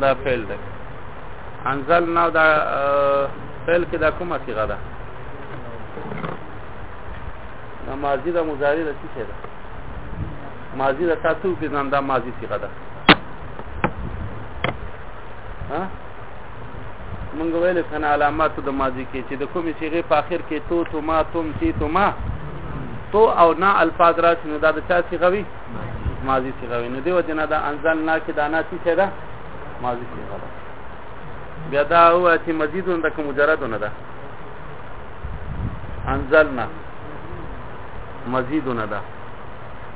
دا فعل دی انزل نو دا فعل کې دا کومه صيغه ده دا ماضي دا مضارع د څه ده ماضي دا تاسو کې ځان دا ماضي صيغه ده ها مونږ ویل کنه علامات د ماضی کې چې د کومې صيغه په اخر کې تو تو ما تم تی تو ما تو او نا الفاظ راشي نو دا د چا صيغه وي ماضی صيغه وي نو دیو جنا دا انزل نا کې دا نا څه شه ده ماضی صيغه ده بیا دا هو چې مزید د کوم مجرد نه ده انزلنا مزید نه ده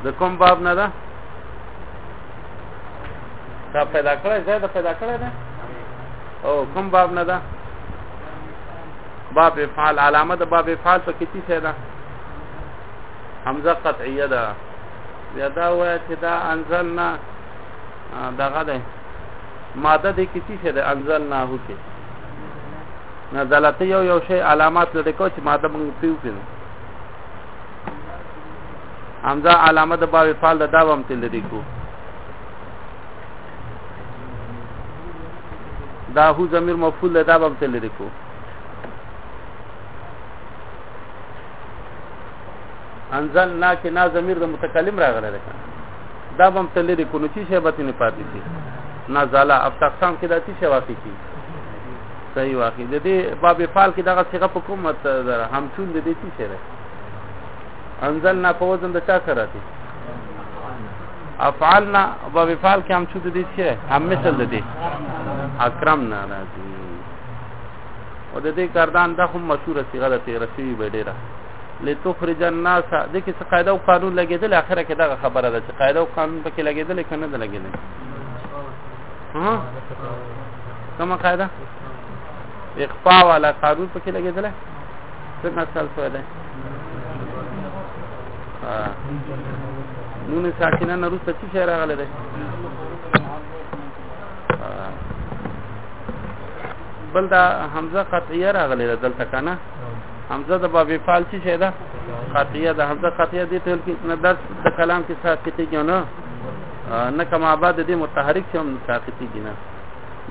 د کوم باب نه ده دا پیدا کړی ځای دا پیدا کړی دی او کوم باب نه ده باب افعال علامه د باب افعال په کې څه ده حمزه قطعیه ده بیا دا وایي چې دا انزلنا دغه ده ماده د کې څه ده انزلنا هو کې نزلت یو یو شی علامات لري کو چې ماده موږ پیو کړو همدا علامه د باوی فال د داوام تل دی کو دا هو ضمیر مفعول د داوام تل دی کو انزل نا کې نا ضمیر د متکلم راغلی دی دا بم تل دی کو نو چی شی به نه پاتې شي نا زالا اب تقسام کې دا چی شی واقع کی صحیح واقع د دې باب فال کې دغه څنګه په کومه همچون د دې چی شی انزلنا په وزن د چا سره دی افعلنا په وفعل کې هم څه دي چې هم مثل دي اکرم نه راځي او د دې کاردان د هم مشهور صيغه د تیرسی وي ډیره لتخرج الناس د کې څه قاعده او قانون لګیدل اخره کې دا خبره ده چې قاعده او قانون پکې لګیدل کنه ده لګیدل ها کومه قاعده اخفاء ولا قانون پکې لګیدل څنګه اصل سوال نون ساکنه نه روسته چې راغله ده بل دا حمزه قطعیه راغله ده دلته کنه حمزه د باب فعل چې شه ده قطعیه ده حمزه قطعیه دي ټول کې نه درس د کلام کې ساکتي کې نه نه کما آباد دي متحرک چې هم ساکتي کې نه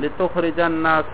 لتخرج الناس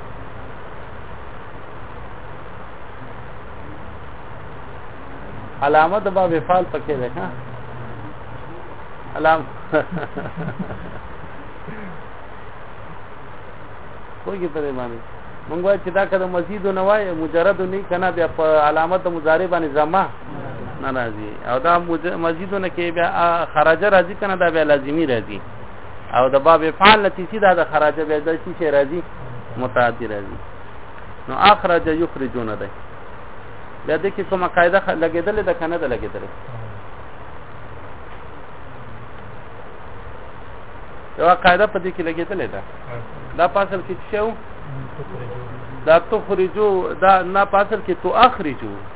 علامه د باب فعل پکې ده ها علامه کوی په دې باندې مونږ وایو چې دا کله مزید نه وای مجرد نه کنا بیا په علامت مضارع باندې زما ناراضي او دا مزید نه کې بیا خرج راځي کنه دا بیا لازمی راځي او د باب افعال نتیجه دا د خراج به د څه شي راځي متعدی راځي نو اخرج یخرجون ده بیا د کې کومه قاعده لګیدل ده کنه ده لګیدل یو قاعده په دې کې لګیدل ده دا پاسل کې څه دا تخرجو دا نه پاسل کې تو اخرجو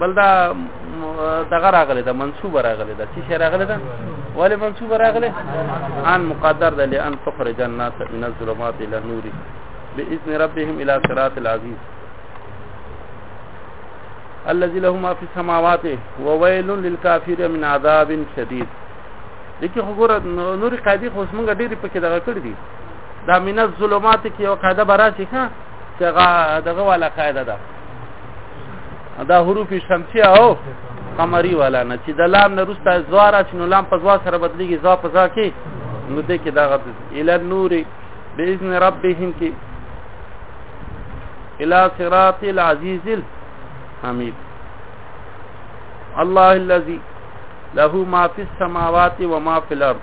بل دا دغه راغلی دا منصوب راغلی دا چې راغلی دا ولی منصوب راغلی ان مقدر ده لئن تخرج الناس من الظلمات الى النور باذن ربهم الى صراط العزيز الذي له ما في السماوات وويل للكافرين من عذاب شديد لکه وګوره نور قاعده خو موږ ډېری پکې دغه کړ دي دا من الظلمات کې یو قاعده براسي ښه چې دغه والا قاعده ده دا حروف شمسی او قمری والا نه چې د لام نه روسته زوا را چې نو لام په زوا سره بدلیږي زوا په زوا کې نو دې کې دا غد ال نور باذن ربهم کې الى صراط العزيز الحميد الله الذي له ما في السماوات وما في الارض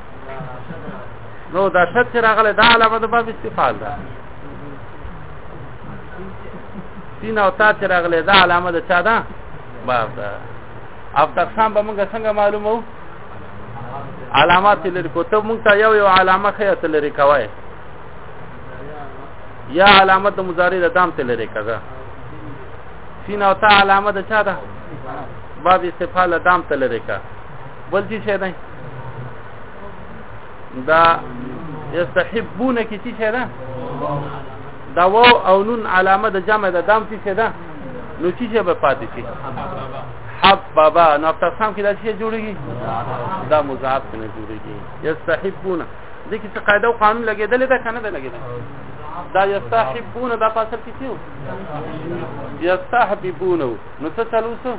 نو دا شت چې راغله دا علامه د باب استفال ده سین او تا چې راغله دا علامه د چا ده باب ده او تقسام به موږ څنګه معلومو علامات لري کوته موږ ته یو یو علامه خیات لري کوي یا علامت مضارع د دام ته لري کړه سین او تا علامه د چا ده باب استفال دام ته لري کړه بل څه شي دی دا یستحبون کی څه شي ده دا واو او نون علامه د جمع د دام څه شي ده نو څه شي به پاتې شي حب بابا نو په تاسو کې دا څه جوړیږي دا مضاف نه جوړیږي یستحبون د کی څه قاعده او قانون لګیدل دا کنه ده لګیدل دا یستحبون دا په اصل کې څه یستحبون نو څه چل وسو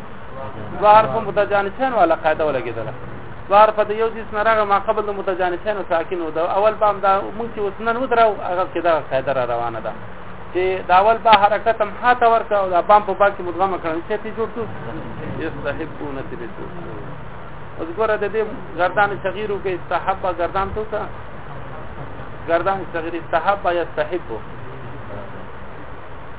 دوه حرف متجانسین والا قاعده ولګېدله دوه حرف د یو جنس نه راغله ما قبل د متجانسینو ساکنو د اول بام دا مونږ چې اوس نن ودرو هغه کې دا قاعده را روانه ده چې دا اول با حرکت هم حاته ورکه او دا بام په باکې مدغمه کړل چې تی جوړ شو یستحبون تبتو اوس ګوره د دې گردان صغیرو کې استحبه گردان تو څه گردان صغیر استحبه یستحبو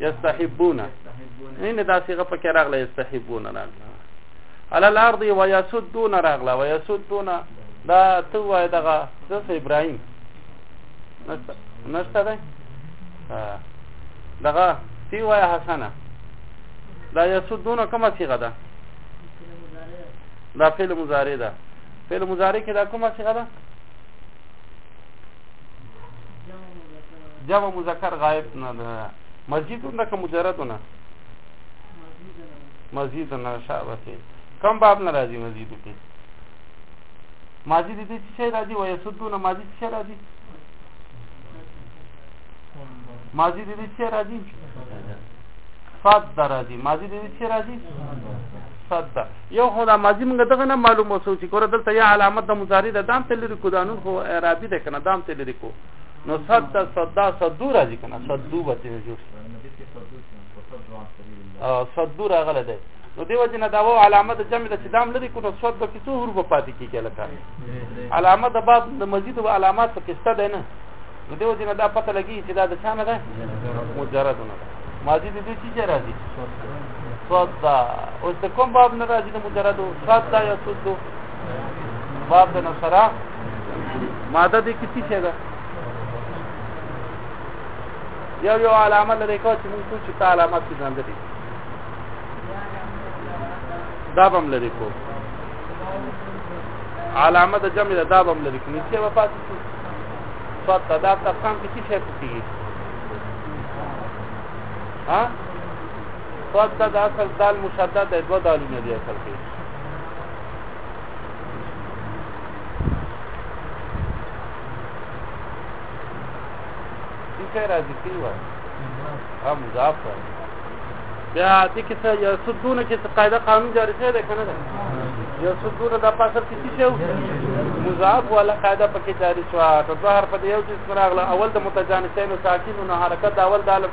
یستحبون نه نه دا صيغه پکې راغله یستحبون راغله على الارض ويسدون راغله ويسدون دا ته وای دغه د ابراهيم نشته نشته ده دغه تی وای حسنه دا یسدون کومه صيغه ده دا فعل مضارع ده فعل مضارع کې دا کومه صيغه ده جمع مذکر غائب نه ده مسجد نه کوم مجرد نه مسجد نه شابه کم باب نه راځي مسجد کې ماضی دې دې څه راځي وای سدونه ماضی څه راځي ماضی دې څه راځي صد درځي ماضی دې څه راځي صد یو خدا ماضی موږ دغه نه معلومه سوچ کړه دلته یا علامت د مضارع د دام تل لري کو دانون خو اعرابي ده کنه دام تل لري کو نو صد ته صدا صدو راځي کنه صدو به تنه جوړ صدو راغله ده نو دی وجه نه دا و علامه د جمع د صدام لري کو نو صد به کیسو حروف پاتې کیږي لکه علامه د باب د مزید او علامات په کیسه ده نه نو دی وجه نه دا پته لګي چې دا د شان ده مجرد نه ماضی د دې چې راځي صد او د کوم باب نه راځي د مجرد صد یا صدو باب د نصرا ماده دې کې څه ده یو یو علامه لري کو چې موږ څه ته علامات کې ځان دي دا بم لري کو علامه د جمع دا بم لري کو نشي وفات صوت دا تقام کې څه کوي ها صوت دا اصل دال مشدد د دوه دالونه دي اصل کې څه راځي تی و هم مضاف بیا دې کې څه یا سدونه کې قاعده قانون جاری شوی دی کنه یا سدونه د پاسر کې څه شو مضاف ولا قاعده پکې جاری شو ته ظاهر په یو څه راغله اول د متجانسینو ساکینو نه حرکت اول د الف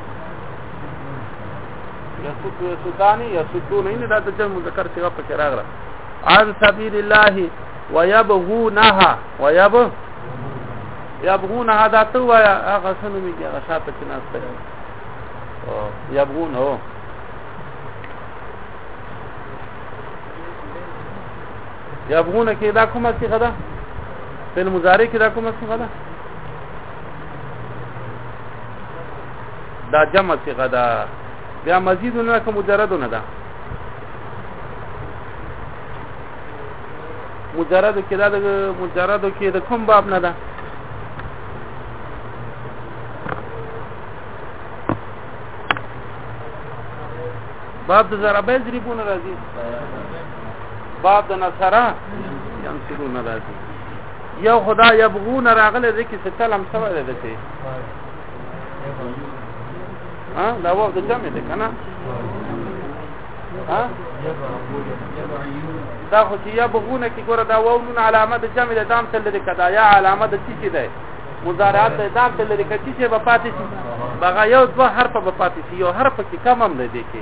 یسوتو یسوتانی یسوتو نه نه دا د جمع مذکر سیوا په کې راغله عن سبیل الله ويبغونها ويب يبغونها دا ته وایا هغه سن میږي هغه شاته کې ناس کوي يبغون هو يبغون کې دا کومه څه ده په مضارع کې دا کومه څه ده دا جمع صيغه ده بیا مزید نه که مجرد نه ده مجرد کې دا د مجرد کې د کوم باب نه ده باب د ضربه ضربون راځي باب د نصره ينصرون راځي یو خدا یبغون راغله د کې ستلم سره ده دته ها دا وخت جمع ده کنه ها دا خو چې یبغون کې ګوره دا وونن علامه د جمع ده دام تل لري کدا یا علامه د چی چی ده مضارعات ده دام تل لري کچی چې په پاتې شي بغا یو دوه حرف په پاتې شي یو حرف کې کم هم نه دي کې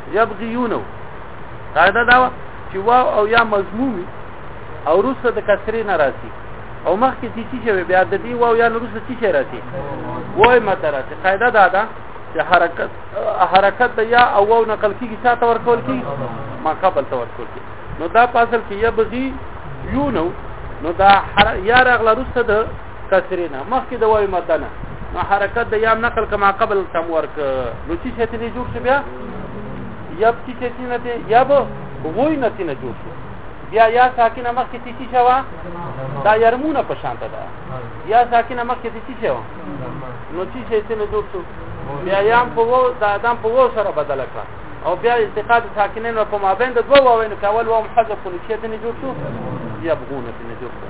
یبغیونه قاعده دا چې واو او یا مضمومی او روسه د کسرې نه راځي او مخکې چې چی شوی بیا د دې واو یا روسه چی شي راځي وای ماته راځي قاعده دا ده چې حرکت حرکت د یا او واو نقل کیږي چا ته ورکول کیږي ما قبل ته ورکول کیږي نو دا پاسل کې یبغی یو نو نو دا یا راغله روسه د کسرینه مخکې د وای متنه نو حرکت د یام نقل کما قبل تم ورک نو چې شته نه جوړ شي بیا یا چې شته نه دی یا به وای نه نه جوړ شي بیا یا ساکن مخکې چې شوا دا یرمونه په شانته ده یا ساکن مخکې چې شوا نو چې شته نه جوړ شو بیا یام په وو د ادم په وو سره بدل کړ او بیا استقاد ساکنین په مابین د دوه واوینو کول و محذف کړي چې د نه جوړ شو یا بغونه نه جوړ شو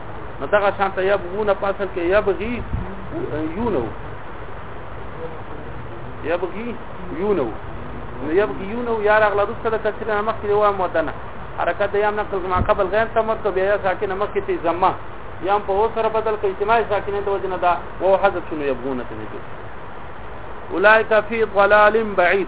نو دغه شان ته یبغون په اصل کې یبغي یونو یبغي یونو نو یبغي یونو یا رغله د سره کثیر نه مخکې و مودنه حرکت د یم نقل ما قبل غیر تمرکب یا ساکن مخکې ته زمه یا په هو سره بدل کې اجتماعي ساکنه د وجنه دا او حذف شنو یبغون ته نه اولئک فی ضلال بعید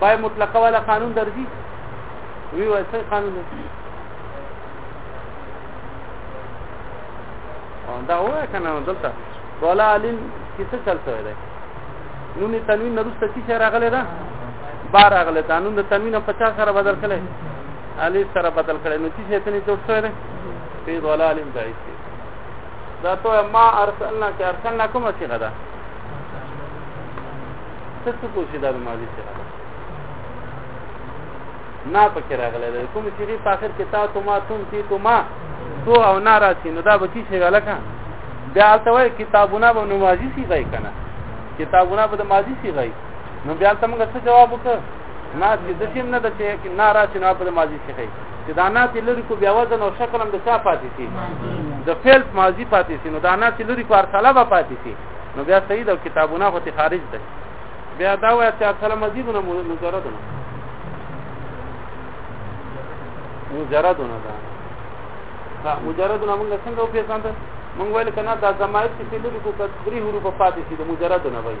بای مطلقه والا قانون درځي وی وای څه قانون دی دا وای کنه دلته ولا علم کیسه چل شوی دی نون تنوین نرسته چې راغلی دا بار راغلی دا نون د تنوین 50 سره بدل کړي علي سره بدل کړي نو چې څه ته نه جوړ شوی دی په ولا علم ضعیف دا ته ما ارسلنا چې ارسلنا کومه صيغه ده څه څه کوشي دا ماضي صيغه ده نا پکې راغلی ده کوم صيغه په اخر کې تا تو ما تون تی تو ما تو او نا راشي نو دا به کی صيغه لکه بیا البته وای کتابونه به نو ماضي صيغه کنه کتابونه به د ماضي صيغه نو بیا تمګه څه جواب وکړ نات کې د سیم نه د چې کې نارا چې نه په ماضي کې کوي چې دا نات لري کو بیا وزن او شکل هم د چا پاتې شي د فعل ماضي پاتې شي نو دا نات لري کو ارسله به پاتې شي نو بیا صحیح د کتابونه خو خارج ده بیا دا وایي چې ارسله ماضي بونه مجرد نه مجرد نه ده ها مجرد نه موږ څنګه په ځان ته موږ ویل کنه دا زمایت چې لري کو کتري حروف پاتې شي د مجرد نه وایي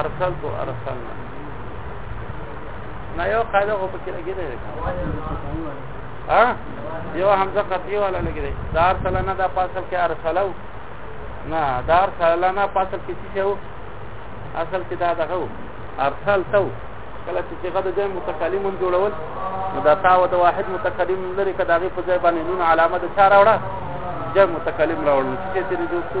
ارسل تو ارسل نه نه یو قاعده خو پکې لګې ده ها یو حمزه قطعی والا لګې ده دار سره نه دا پاسل کې ارسلو نه دار سره نه پاسل کې څه شو اصل کې دا دغه ارسل تو کله چې صيغه د جمع متکلم جوړول نو دا تا و د واحد متکلم لري کدا غي په ځای باندې نون علامه د چا راوړه جمع متکلم راوړل چې تیرې دوستو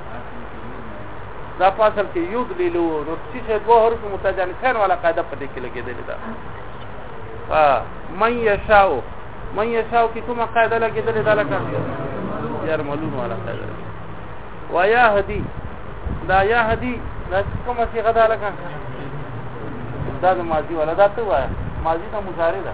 دا فاصل کې یو د لیلو نو چې څه دوه حروف متجانسان ولا قاعده پدې کې لګېدل دا ها من یشاو من یشاو کې کومه قاعده لګېدل دا لکه یار معلوم ولا قاعده و یا هدی دا یا هدی دا کومه صيغه ده لکه دا د ماضي ولا دا ته وای ماضي ته مضارع ده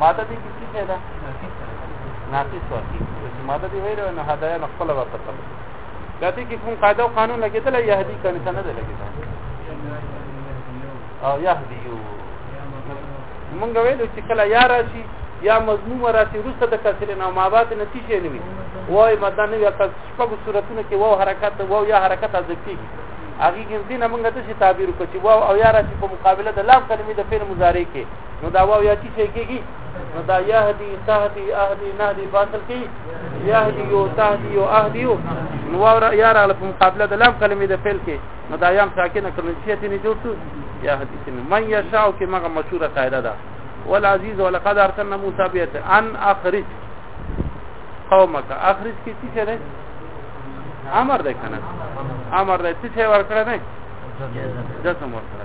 ماده دې کې څه ده ناقص واقعي چې ماده دې ویل نو هدايا نقل و قتل دا دې کې کوم قاعده او قانون لګیدل يهدي کنه څنګه ده لګیدل او يهدي یو مونږ ویل چې کله یا راشي یا مضموم راشي روسته د کسر نه مابات نتیجه نه وي وای ماده نه یا تاسو شپږ صورتونه کې وو حرکت وو یا حرکت از کېږي هغه ګنځي نه مونږ ته تعبیر وکړي وو او یا راشي په مقابله د لام کلمې د فعل مضارع کې نو دا واو یا چې کېږي نو دا یهدی تهدی اهدی نهدی فاصل کې یهدی یو تهدی یو اهدی یو نو واو یا را په مقابله د لام کلمې د فعل کې نو دا یم ساکنه کړل چې ته نه جوړ شو یهدی چې من یشاء کې مغه مشهوره قاعده ده والعزیز ولقد ارسلنا موسی بیت ان اخرج قومک اخرج کې څه ده امر ده کنه امر ده څه ورکړه نه جسم ورکړه